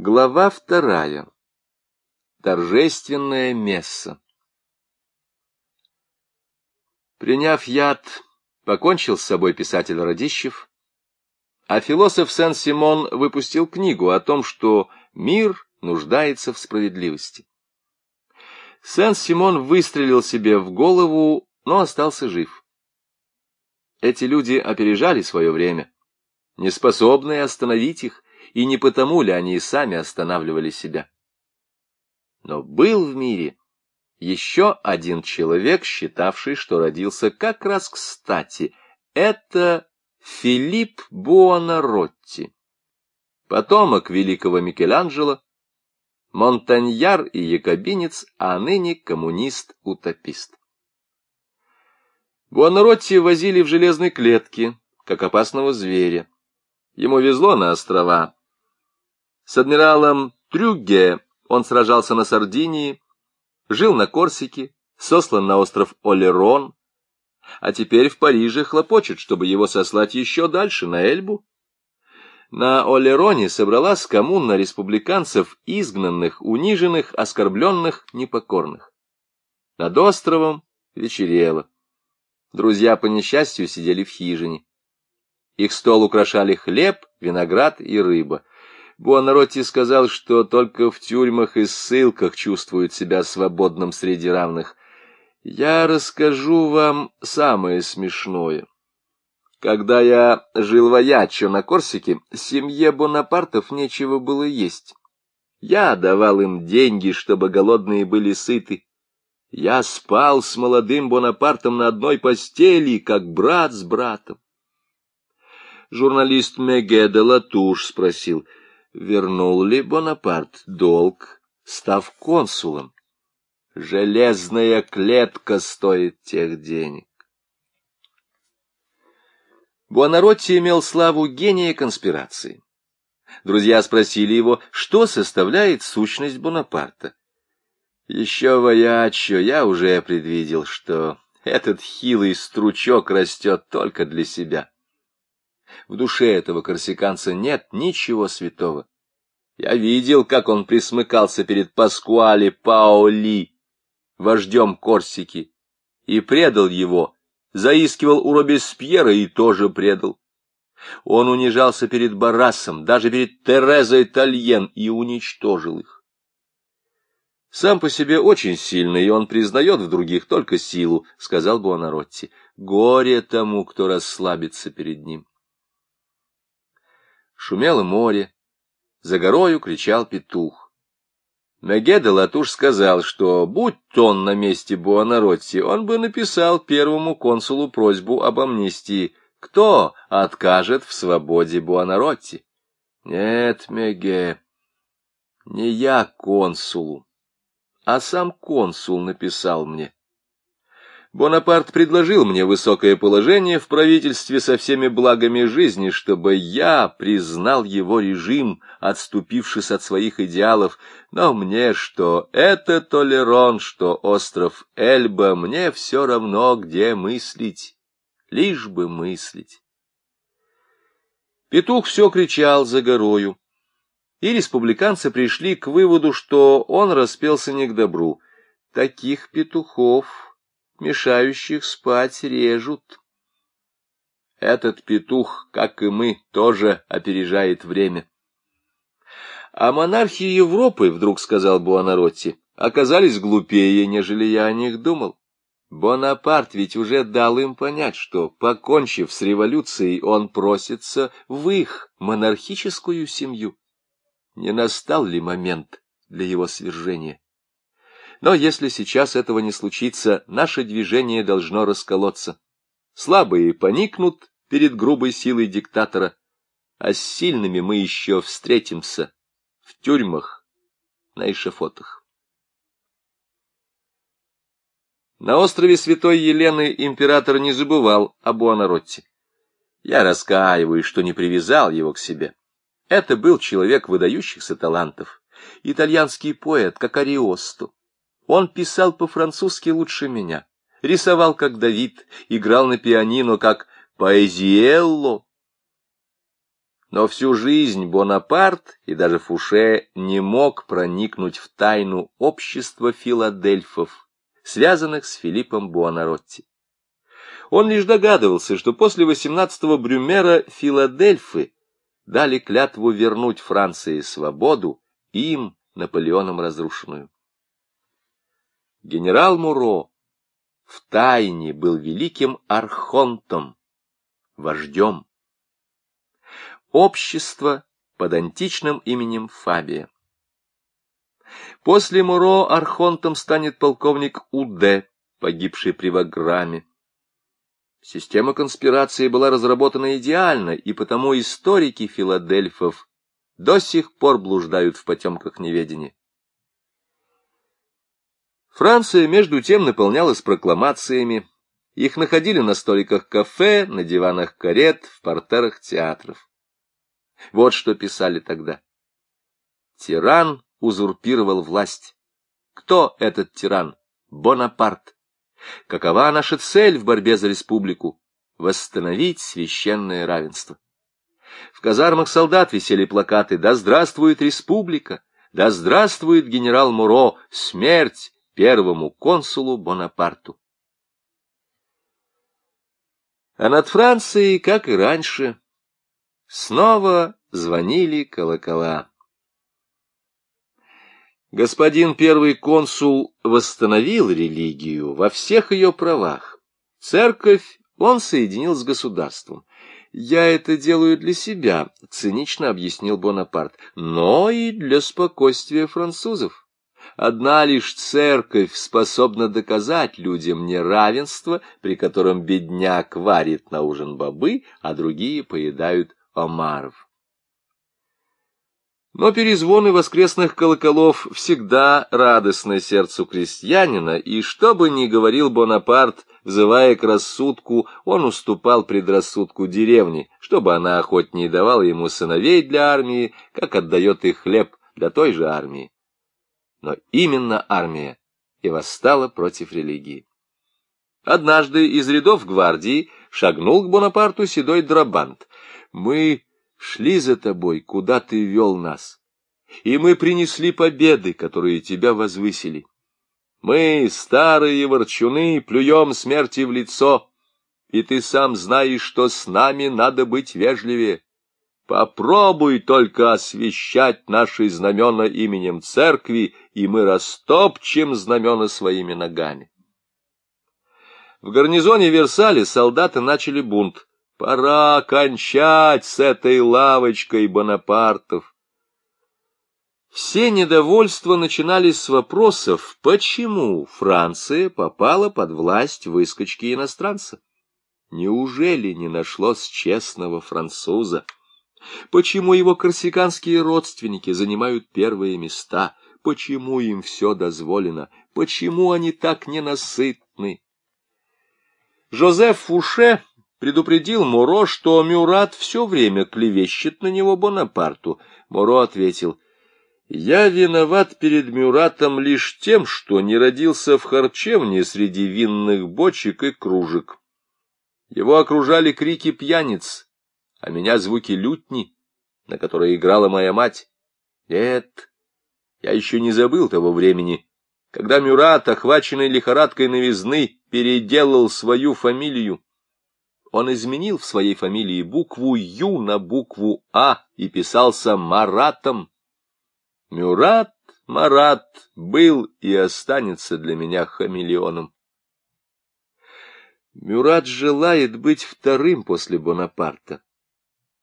Глава вторая. Торжественное месса. Приняв яд, покончил с собой писатель Радищев, а философ Сен-Симон выпустил книгу о том, что мир нуждается в справедливости. Сен-Симон выстрелил себе в голову, но остался жив. Эти люди опережали свое время, неспособные остановить их, и не потому ли они и сами останавливали себя. Но был в мире еще один человек, считавший, что родился как раз кстати. Это Филипп Буонаротти, потомок великого Микеланджело, монтаньяр и якобинец, а ныне коммунист-утопист. Буонаротти возили в железной клетке, как опасного зверя. Ему везло на острова, с адмиралом Трюгге он сражался на Сардинии, жил на Корсике, сослан на остров Олерон, а теперь в Париже хлопочет, чтобы его сослать еще дальше, на Эльбу. На Олероне собралась коммуна республиканцев, изгнанных, униженных, оскорбленных, непокорных. Над островом вечерело. Друзья по несчастью сидели в хижине. Их стол украшали хлеб, виноград и рыба. Буонаротти сказал, что только в тюрьмах и ссылках чувствует себя свободным среди равных. Я расскажу вам самое смешное. Когда я жил в на Корсике, семье Бонапартов нечего было есть. Я давал им деньги, чтобы голодные были сыты. Я спал с молодым Бонапартом на одной постели, как брат с братом. Журналист Меге де Латуш спросил — вернул ли Бонапарт долг, став консулом. Железная клетка стоит тех денег. Буонаротти имел славу гения конспирации. Друзья спросили его, что составляет сущность Бонапарта. Еще воячо я уже предвидел, что этот хилый стручок растет только для себя. В душе этого корсиканца нет ничего святого. Я видел, как он присмыкался перед Паскуале Паоли, вождем Корсики, и предал его, заискивал у Робеспьера и тоже предал. Он унижался перед Барасом, даже перед Терезой Тальен, и уничтожил их. Сам по себе очень сильный, и он признает в других только силу, — сказал Буонаротти. Горе тому, кто расслабится перед ним. Шумело море, за горою кричал петух. Мегеда Латуш сказал, что, будь он на месте Буонаротти, он бы написал первому консулу просьбу об амнистии. Кто откажет в свободе Буонаротти? Нет, Меге, не я консулу, а сам консул написал мне. Бонапарт предложил мне высокое положение в правительстве со всеми благами жизни, чтобы я признал его режим, отступившись от своих идеалов, но мне что это Толерон, что остров Эльба, мне все равно, где мыслить, лишь бы мыслить. Петух все кричал за горою, и республиканцы пришли к выводу, что он распелся не к добру. Таких петухов мешающих спать, режут. Этот петух, как и мы, тоже опережает время. А монархи Европы, вдруг сказал Буонаротти, оказались глупее, нежели я о них думал. Бонапарт ведь уже дал им понять, что, покончив с революцией, он просится в их монархическую семью. Не настал ли момент для его свержения? Но если сейчас этого не случится, наше движение должно расколоться. Слабые поникнут перед грубой силой диктатора, а с сильными мы еще встретимся в тюрьмах, на эшафотах. На острове Святой Елены император не забывал о Буонаротте. Я раскаиваюсь, что не привязал его к себе. Это был человек выдающихся талантов, итальянский поэт, как Ариосто. Он писал по-французски лучше меня, рисовал как Давид, играл на пианино как Поэзиелло. Но всю жизнь Бонапарт и даже Фуше не мог проникнуть в тайну общества филадельфов, связанных с Филиппом Буонаротти. Он лишь догадывался, что после 18-го Брюмера Филадельфы дали клятву вернуть Франции свободу, им, Наполеоном разрушенную. Генерал Муро в тайне был великим архонтом, вождем. Общество под античным именем Фабия. После Муро архонтом станет полковник Уде, погибший при Ваграме. Система конспирации была разработана идеально, и потому историки Филадельфов до сих пор блуждают в потемках неведения. Франция, между тем, наполнялась прокламациями. Их находили на столиках кафе, на диванах карет, в портерах театров. Вот что писали тогда. Тиран узурпировал власть. Кто этот тиран? Бонапарт. Какова наша цель в борьбе за республику? Восстановить священное равенство. В казармах солдат висели плакаты «Да здравствует республика! Да здравствует генерал Муро! Смерть! Первому консулу Бонапарту. А над Францией, как и раньше, снова звонили колокола. Господин первый консул восстановил религию во всех ее правах. Церковь он соединил с государством. «Я это делаю для себя», — цинично объяснил Бонапарт, — «но и для спокойствия французов». Одна лишь церковь способна доказать людям неравенство, при котором бедняк варит на ужин бобы, а другие поедают омаров. Но перезвоны воскресных колоколов всегда радостны сердцу крестьянина, и что бы ни говорил Бонапарт, взывая к рассудку, он уступал предрассудку деревни, чтобы она охотнее давала ему сыновей для армии, как отдает их хлеб для той же армии но именно армия и восстала против религии. Однажды из рядов гвардии шагнул к Бонапарту седой драбант. «Мы шли за тобой, куда ты вел нас, и мы принесли победы, которые тебя возвысили. Мы, старые ворчуны, плюем смерти в лицо, и ты сам знаешь, что с нами надо быть вежливее. Попробуй только освещать наши знамена именем церкви, и мы растопчем знамена своими ногами. В гарнизоне Версале солдаты начали бунт. Пора кончать с этой лавочкой Бонапартов. Все недовольства начинались с вопросов, почему Франция попала под власть выскочки иностранца. Неужели не нашлось честного француза? Почему его корсиканские родственники занимают первые места? Почему им все дозволено? Почему они так ненасытны? Жозеф Фуше предупредил Моро, что Мюрат все время клевещет на него Бонапарту. Моро ответил, «Я виноват перед Мюратом лишь тем, что не родился в харчевне среди винных бочек и кружек. Его окружали крики пьяниц, а меня звуки лютни, на которой играла моя мать. Нет, я еще не забыл того времени, когда Мюрат, охваченный лихорадкой новизны, переделал свою фамилию. Он изменил в своей фамилии букву «Ю» на букву «А» и писался Маратом. Мюрат, Марат был и останется для меня хамелеоном. Мюрат желает быть вторым после Бонапарта.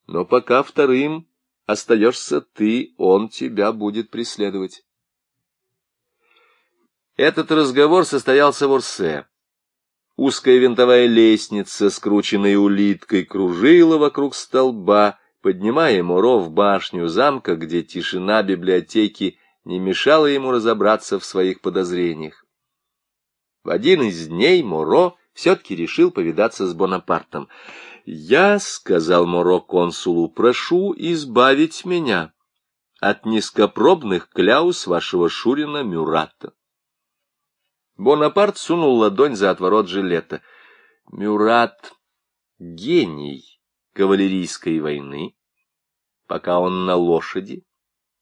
Но пока вторым остаешься ты, он тебя будет преследовать. Этот разговор состоялся в Орсе. Узкая винтовая лестница, скрученная улиткой, кружила вокруг столба, поднимая Муро в башню замка, где тишина библиотеки не мешала ему разобраться в своих подозрениях. В один из дней Муро все-таки решил повидаться с Бонапартом — «Я, — сказал Моро консулу, — прошу избавить меня от низкопробных кляус вашего Шурина Мюрата». Бонапарт сунул ладонь за отворот жилета. Мюрат — гений кавалерийской войны, пока он на лошади,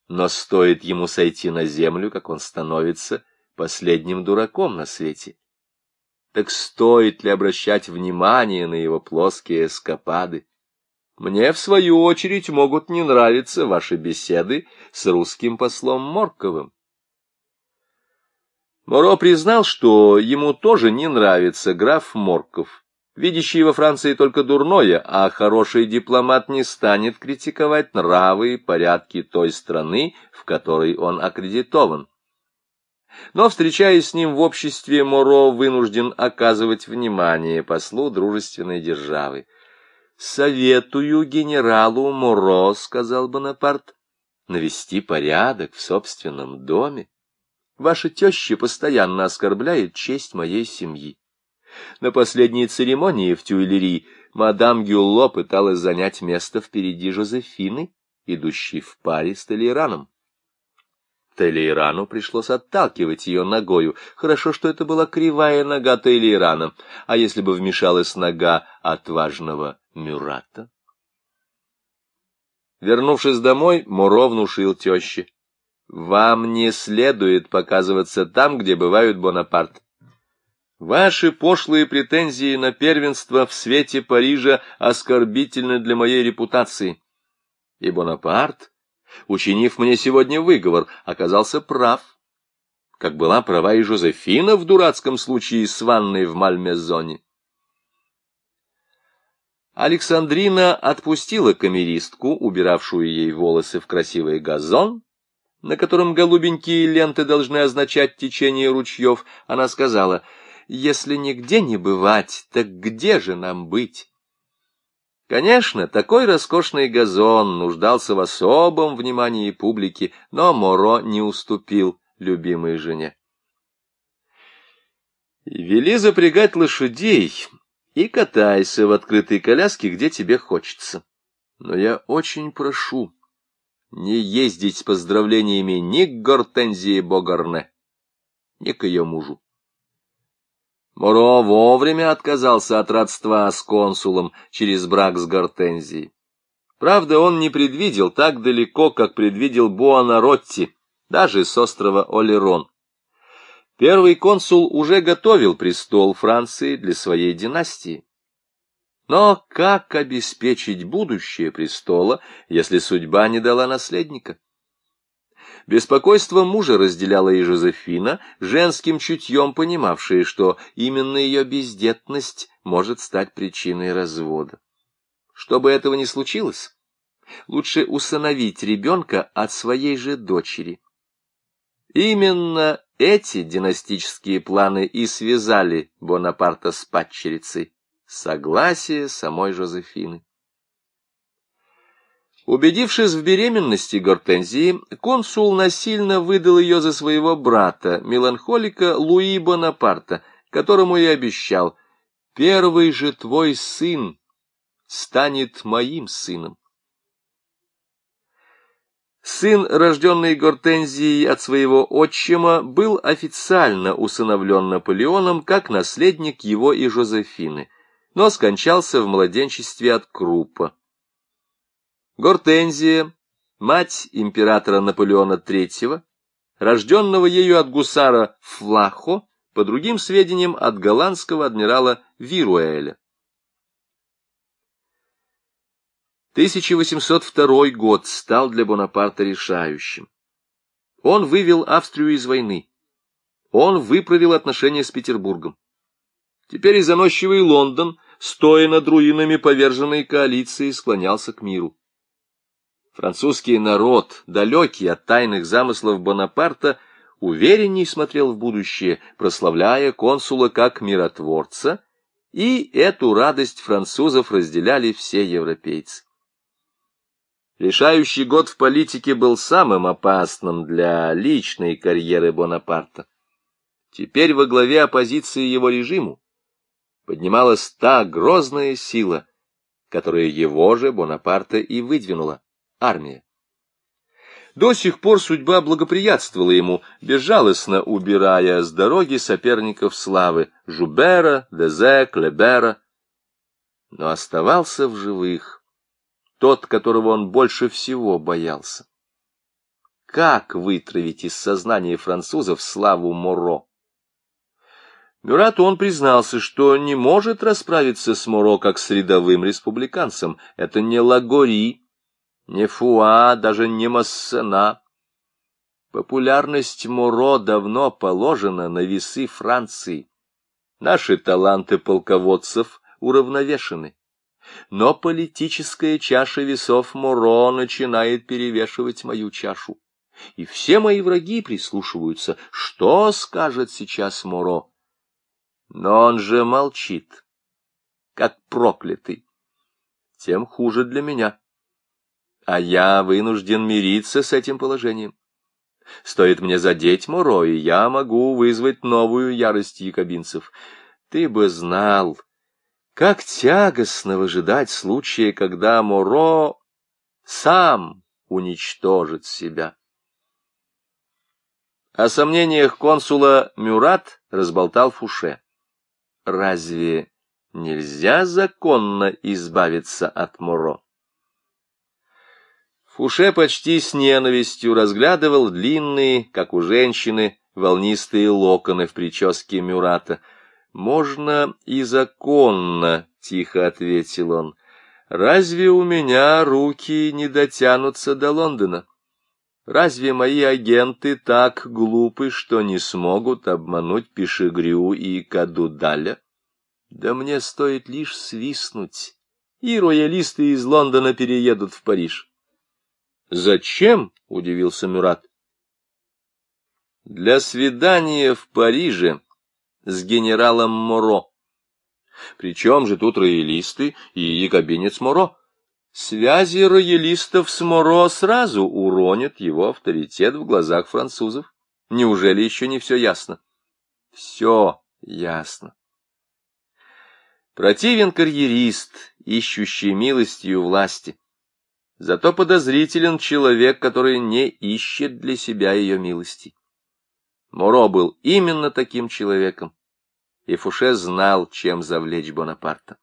но стоит ему сойти на землю, как он становится последним дураком на свете. Так стоит ли обращать внимание на его плоские эскапады? Мне, в свою очередь, могут не нравиться ваши беседы с русским послом Морковым. Моро признал, что ему тоже не нравится граф Морков, видящий во Франции только дурное, а хороший дипломат не станет критиковать нравы и порядки той страны, в которой он аккредитован. Но, встречаясь с ним в обществе, Моро вынужден оказывать внимание послу дружественной державы. «Советую генералу Моро», — сказал Бонапарт, — «навести порядок в собственном доме. Ваша теща постоянно оскорбляет честь моей семьи. На последней церемонии в Тюильри мадам Гюлло пыталась занять место впереди Жозефины, идущей в паре с Толейраном. Телейрану пришлось отталкивать ее ногою. Хорошо, что это была кривая нога Телейрана, а если бы вмешалась нога отважного Мюрата? Вернувшись домой, Муро внушил теще. «Вам не следует показываться там, где бывают Бонапарт. Ваши пошлые претензии на первенство в свете Парижа оскорбительны для моей репутации. И Бонапарт учинив мне сегодня выговор, оказался прав. Как была права и Жозефина в дурацком случае с ванной в Мальмезоне. Александрина отпустила камеристку, убиравшую ей волосы в красивый газон, на котором голубенькие ленты должны означать течение ручьев. Она сказала, «Если нигде не бывать, так где же нам быть?» Конечно, такой роскошный газон нуждался в особом внимании публики, но Моро не уступил любимой жене. Вели запрягать лошадей и катайся в открытой коляске, где тебе хочется. Но я очень прошу не ездить с поздравлениями ни к Гортензии Богарне, ни к ее мужу. Моро вовремя отказался от родства с консулом через брак с Гортензией. Правда, он не предвидел так далеко, как предвидел Буонаротти, даже с острова Олерон. Первый консул уже готовил престол Франции для своей династии. Но как обеспечить будущее престола, если судьба не дала наследника? Беспокойство мужа разделяла и Жозефина, женским чутьем понимавшая, что именно ее бездетность может стать причиной развода. Чтобы этого не случилось, лучше усыновить ребенка от своей же дочери. Именно эти династические планы и связали Бонапарта с падчерицей, согласие самой Жозефины. Убедившись в беременности Гортензии, консул насильно выдал ее за своего брата, меланхолика Луи Бонапарта, которому и обещал «Первый же твой сын станет моим сыном». Сын, рожденный Гортензией от своего отчима, был официально усыновлен Наполеоном как наследник его и Жозефины, но скончался в младенчестве от крупа. Гортензия, мать императора Наполеона III, рожденного ею от гусара Флахо, по другим сведениям, от голландского адмирала Вируэля. 1802 год стал для Бонапарта решающим. Он вывел Австрию из войны. Он выправил отношения с Петербургом. Теперь и заносчивый Лондон, стоя над руинами поверженной коалиции, склонялся к миру. Французский народ, далекий от тайных замыслов Бонапарта, уверенней смотрел в будущее, прославляя консула как миротворца, и эту радость французов разделяли все европейцы. Решающий год в политике был самым опасным для личной карьеры Бонапарта. Теперь во главе оппозиции его режиму поднималась та грозная сила, которая его же Бонапарта и выдвинула армия. До сих пор судьба благоприятствовала ему, безжалостно убирая с дороги соперников славы Жубера, Дезе, Клебера, но оставался в живых тот, которого он больше всего боялся. Как вытравить из сознания французов славу Моро? Мюрату он признался, что не может расправиться с Моро как с рядовым республиканцем. Это не Лагори, не Фуа, даже не Массена. Популярность Моро давно положена на весы Франции. Наши таланты полководцев уравновешены. Но политическая чаша весов Моро начинает перевешивать мою чашу. И все мои враги прислушиваются, что скажет сейчас Моро. Но он же молчит, как проклятый. Тем хуже для меня. А я вынужден мириться с этим положением. Стоит мне задеть Моро, и я могу вызвать новую ярость якобинцев. Ты бы знал, как тягостно выжидать случая, когда Моро сам уничтожит себя. О сомнениях консула Мюрат разболтал Фуше. Разве нельзя законно избавиться от Моро? Фуше почти с ненавистью разглядывал длинные, как у женщины, волнистые локоны в прическе Мюрата. «Можно и законно», — тихо ответил он. «Разве у меня руки не дотянутся до Лондона? Разве мои агенты так глупы, что не смогут обмануть Пешегрю и Кадудаля? Да мне стоит лишь свистнуть, и роялисты из Лондона переедут в Париж». «Зачем?» — удивился Мюрат. «Для свидания в Париже с генералом Моро. Причем же тут роялисты и якобинец Моро. Связи роялистов с Моро сразу уронят его авторитет в глазах французов. Неужели еще не все ясно?» «Все ясно». Противен карьерист, ищущий милостью власти. Зато подозрителен человек, который не ищет для себя ее милости. Моро был именно таким человеком, и Фуше знал, чем завлечь Бонапарта.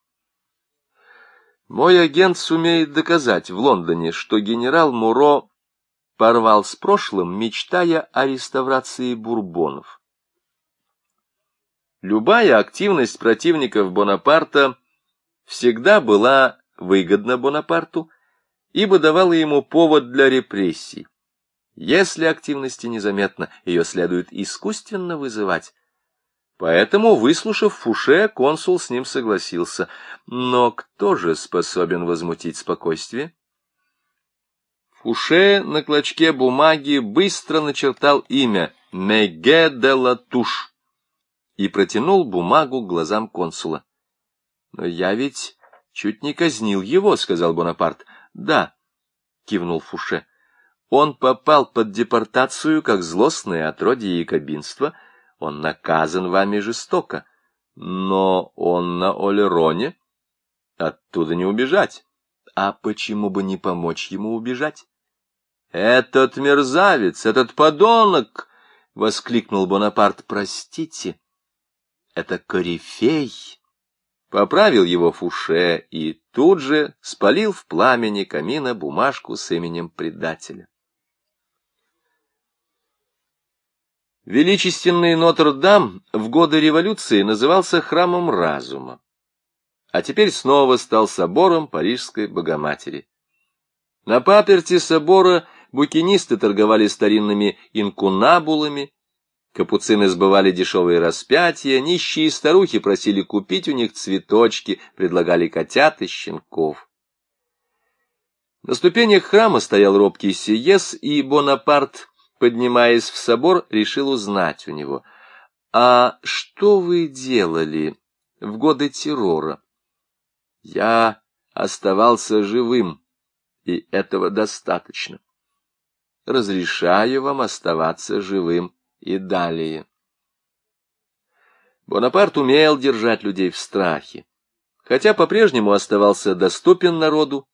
Мой агент сумеет доказать в Лондоне, что генерал Муро порвал с прошлым, мечтая о реставрации бурбонов. Любая активность противников Бонапарта всегда была выгодна Бонапарту, ибо давала ему повод для репрессий. Если активности незаметно, ее следует искусственно вызывать. Поэтому, выслушав Фуше, консул с ним согласился. Но кто же способен возмутить спокойствие? Фуше на клочке бумаги быстро начертал имя Меге де Латуш и протянул бумагу глазам консула. — Но я ведь чуть не казнил его, — сказал Бонапарт. — Да, — кивнул Фуше. — Он попал под депортацию, как злостное отродье якобинства. Он наказан вами жестоко. Но он на Олероне. Оттуда не убежать. А почему бы не помочь ему убежать? — Этот мерзавец, этот подонок! — воскликнул Бонапарт. — Простите, это корифей поправил его Фуше и тут же спалил в пламени камина бумажку с именем предателя. Величественный Нотр-Дам в годы революции назывался храмом разума, а теперь снова стал собором Парижской Богоматери. На паперти собора букинисты торговали старинными инкунабулами, Капуцины сбывали дешевые распятия, нищие старухи просили купить у них цветочки, предлагали котят и щенков. На ступенях храма стоял робкий сиес, и Бонапарт, поднимаясь в собор, решил узнать у него, «А что вы делали в годы террора?» «Я оставался живым, и этого достаточно. Разрешаю вам оставаться живым» и далее. Бонапарт умел держать людей в страхе. Хотя по-прежнему оставался доступен народу,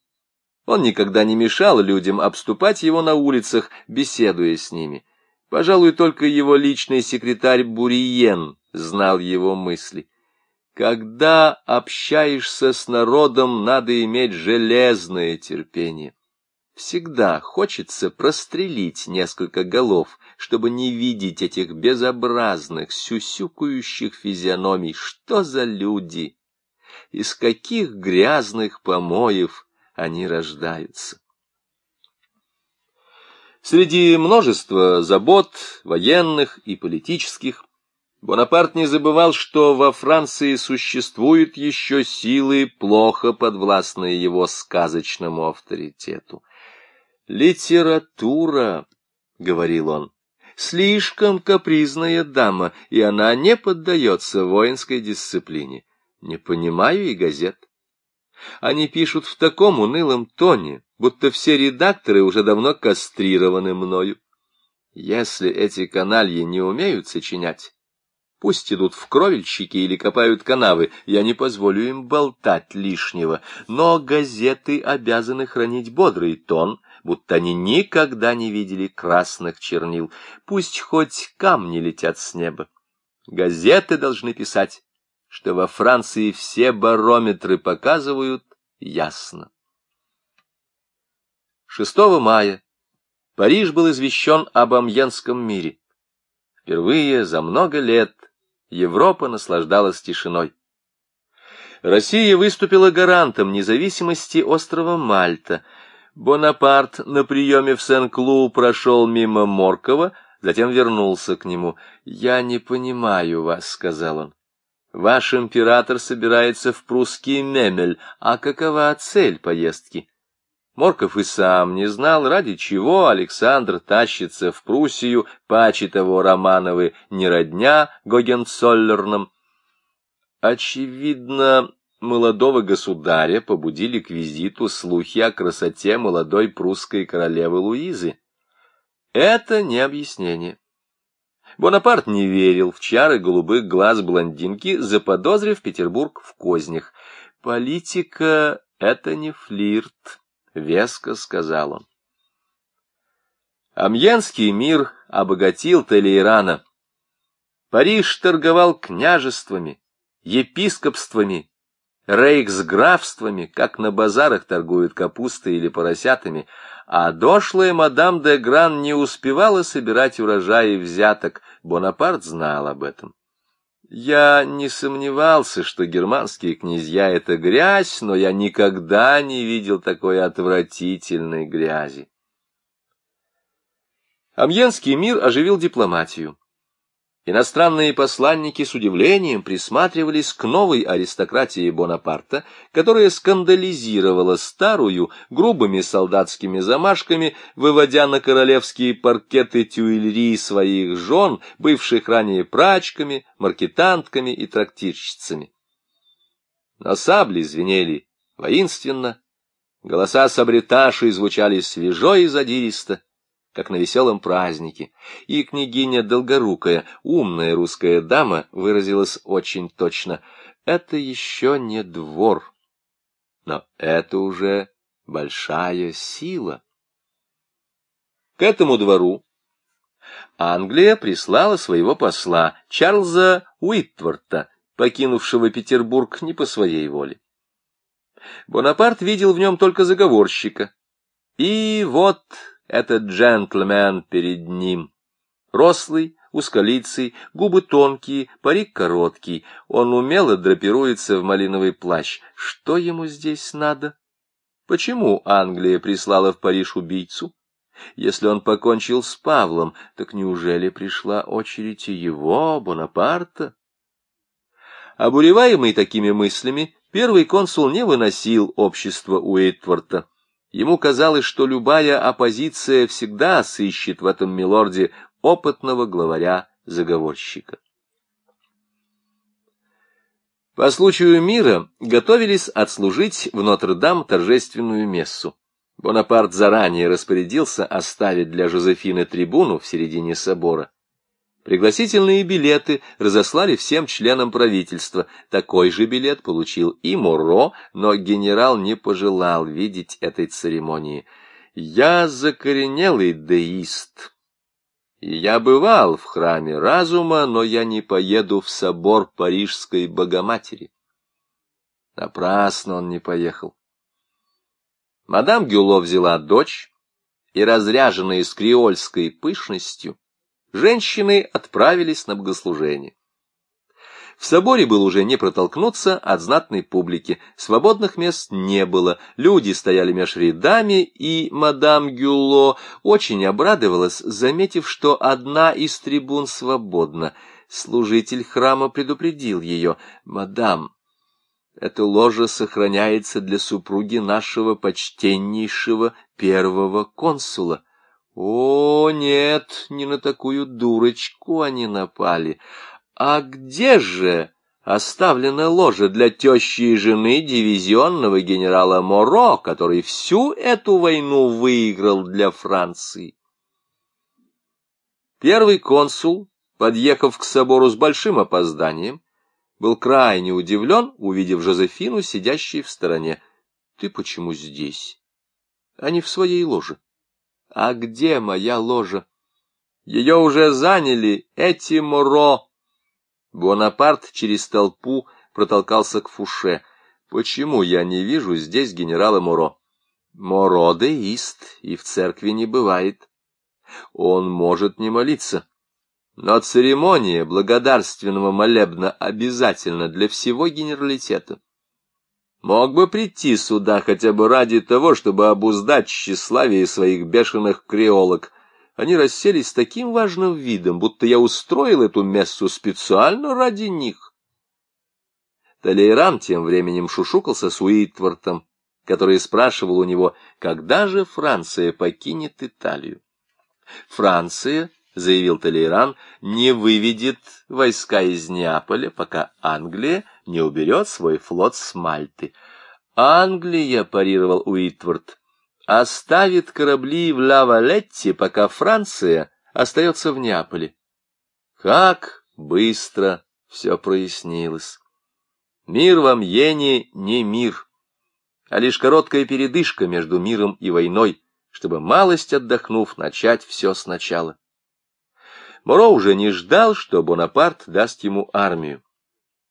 он никогда не мешал людям обступать его на улицах, беседуя с ними. Пожалуй, только его личный секретарь Буриен знал его мысли. Когда общаешься с народом, надо иметь железное терпение. Всегда хочется прострелить несколько голов, чтобы не видеть этих безобразных, сюсюкающих физиономий. Что за люди? Из каких грязных помоев они рождаются? Среди множества забот, военных и политических, Бонапарт не забывал, что во Франции существуют еще силы, плохо подвластные его сказочному авторитету. «Литература», — говорил он, — «слишком капризная дама, и она не поддается воинской дисциплине. Не понимаю и газет. Они пишут в таком унылом тоне, будто все редакторы уже давно кастрированы мною. Если эти канальи не умеют сочинять, Пусть идут в кровельщики или копают канавы, я не позволю им болтать лишнего. Но газеты обязаны хранить бодрый тон, будто они никогда не видели красных чернил. Пусть хоть камни летят с неба. Газеты должны писать, что во Франции все барометры показывают ясно. 6 мая Париж был извещен об Амьенском мире. Впервые за много лет Европа наслаждалась тишиной. Россия выступила гарантом независимости острова Мальта. Бонапарт на приеме в Сен-Клу прошел мимо Моркова, затем вернулся к нему. «Я не понимаю вас», — сказал он. «Ваш император собирается в прусский Мемель, а какова цель поездки?» Морков и сам не знал, ради чего Александр тащится в Пруссию, паче того Романовы не родня Гогенцоллерном. Очевидно, молодого государя побудили к визиту слухи о красоте молодой прусской королевы Луизы. Это не объяснение. Бонапарт не верил в чары голубых глаз блондинки, заподозрив Петербург в кознях. Политика — это не флирт. — веско сказал он. Амьенский мир обогатил Толейрана. Париж торговал княжествами, епископствами, рейхсграфствами, как на базарах торгуют капустой или поросятами, а дошлая мадам де Гран не успевала собирать урожаи взяток, Бонапарт знал об этом. Я не сомневался, что германские князья — это грязь, но я никогда не видел такой отвратительной грязи. Амьенский мир оживил дипломатию. Иностранные посланники с удивлением присматривались к новой аристократии Бонапарта, которая скандализировала старую грубыми солдатскими замашками, выводя на королевские паркеты тюильри своих жен, бывших ранее прачками, маркетантками и трактирщицами. Но сабли звенели воинственно, голоса сабриташей звучали свежо и задиристо, как на веселом празднике, и княгиня Долгорукая, умная русская дама, выразилась очень точно. Это еще не двор, но это уже большая сила. К этому двору Англия прислала своего посла, Чарльза Уитворта, покинувшего Петербург не по своей воле. Бонапарт видел в нем только заговорщика. И вот этот джентльмен перед ним. Рослый, узколицый, губы тонкие, парик короткий. Он умело драпируется в малиновый плащ. Что ему здесь надо? Почему Англия прислала в Париж убийцу? Если он покончил с Павлом, так неужели пришла очередь его, Бонапарта? Обуреваемый такими мыслями, первый консул не выносил общества Уэйтворта. Ему казалось, что любая оппозиция всегда сыщет в этом милорде опытного главаря-заговорщика. По случаю мира готовились отслужить в Нотр-Дам торжественную мессу. Бонапарт заранее распорядился оставить для Жозефины трибуну в середине собора. Пригласительные билеты разослали всем членам правительства. Такой же билет получил и Моро, но генерал не пожелал видеть этой церемонии. «Я закоренелый деист», я бывал в храме разума, но я не поеду в собор Парижской Богоматери. Напрасно он не поехал. Мадам Гюло взяла дочь, и, разряженные с креольской пышностью, женщины отправились на богослужение. В соборе было уже не протолкнуться от знатной публики, свободных мест не было, люди стояли меж рядами, и мадам Гюло очень обрадовалась, заметив, что одна из трибун свободна. Служитель храма предупредил ее, «Мадам, эта ложа сохраняется для супруги нашего почтеннейшего первого консула». О, нет, не на такую дурочку они напали. А где же оставлена ложа для тещи и жены дивизионного генерала Моро, который всю эту войну выиграл для Франции? Первый консул, подъехав к собору с большим опозданием, был крайне удивлен, увидев Жозефину, сидящей в стороне. — Ты почему здесь? А не в своей ложе. — А где моя ложа? Ее уже заняли эти Моро, Бонапарт через толпу протолкался к Фуше. «Почему я не вижу здесь генерала Моро?» «Моро деист, и в церкви не бывает. Он может не молиться. Но церемония благодарственного молебна обязательна для всего генералитета. Мог бы прийти сюда хотя бы ради того, чтобы обуздать тщеславие своих бешеных креолог, они расселись с таким важным видом, будто я устроил эту мессу специально ради них. Толейран тем временем шушукался с Уитвортом, который спрашивал у него, когда же Франция покинет Италию. Франция, заявил Толейран, не выведет войска из Неаполя, пока Англия не уберет свой флот с Мальты. Англия, парировал Уитворт, оставит корабли в Лавалетте, пока Франция остается в Неаполе. Как быстро все прояснилось. Мир в Амьене не мир, а лишь короткая передышка между миром и войной, чтобы, малость отдохнув, начать все сначала. Моро уже не ждал, что Бонапарт даст ему армию.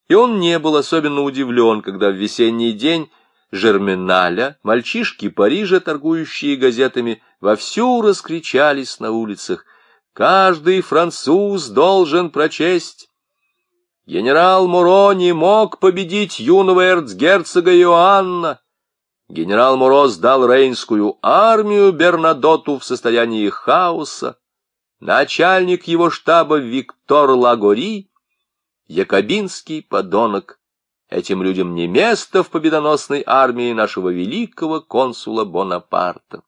И он не был особенно удивлен, когда в весенний день Жерменаля, мальчишки Парижа, торгующие газетами, вовсю раскричались на улицах. Каждый француз должен прочесть. Генерал Муро не мог победить юного эрцгерцога Иоанна. Генерал Муро сдал Рейнскую армию Бернадоту в состоянии хаоса. Начальник его штаба Виктор Лагори, якобинский подонок, Этим людям не место в победоносной армии нашего великого консула Бонапарта.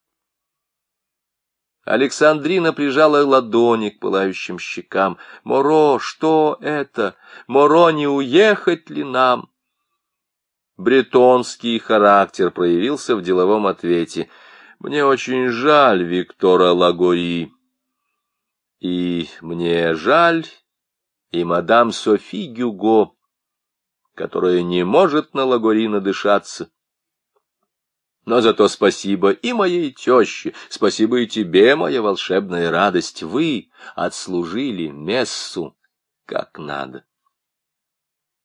Александрина прижала ладони к пылающим щекам. «Моро, что это? Моро, не уехать ли нам?» Бретонский характер проявился в деловом ответе. «Мне очень жаль Виктора Лагори. И мне жаль и мадам Софи Гюго» которая не может на Лагорина дышаться. Но зато спасибо и моей теще, спасибо и тебе, моя волшебная радость. Вы отслужили мессу как надо.